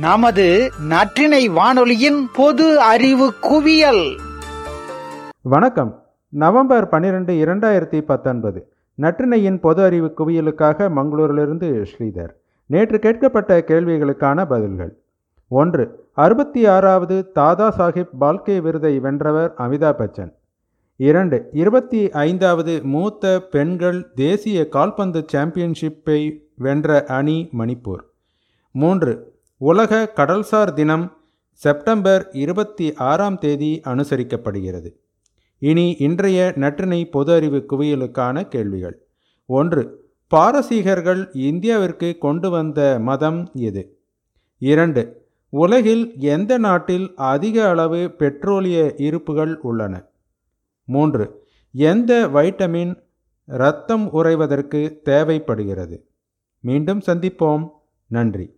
நமது நற்றினை வானொலியின் பொது அறிவு குவியல். வணக்கம். நவம்பர் பன்னிரெண்டு இரண்டாயிரத்தி பத்தொன்பது. நற்றினையின் பொது அறிவு குவியலுக்காக மங்களூரிலிருந்து ஸ்ரீதர். நேற்று கேட்கப்பட்ட கேள்விகளுக்கான பதில்கள். ஒன்று அறுபத்தி ஆறாவது தாதா சாஹிப் பால்கே விருதை வென்றவர் அமிதாப் பச்சன். இரண்டு இருபத்தி ஐந்தாவது மூத்த பெண்கள் தேசிய கால்பந்து சாம்பியன்ஷிப்பை வென்ற அணி மணிப்பூர். மூன்று உலக கடல்சார் தினம் செப்டம்பர் இருபத்தி ஆறாம் தேதி அனுசரிக்கப்படுகிறது. இனி இன்றைய நற்றினை பொது அறிவு குவியலுக்கான கேள்விகள். ஒன்று பாரசீகர்கள் இந்தியாவிற்கு கொண்டு வந்த மதம் எது? இரண்டு உலகில் எந்த நாட்டில் அதிக அளவு பெட்ரோலிய இருப்புகள் உள்ளன? மூன்று எந்த வைட்டமின் இரத்தம் உறைவதற்கு தேவைப்படுகிறது? மீண்டும் சந்திப்போம். நன்றி.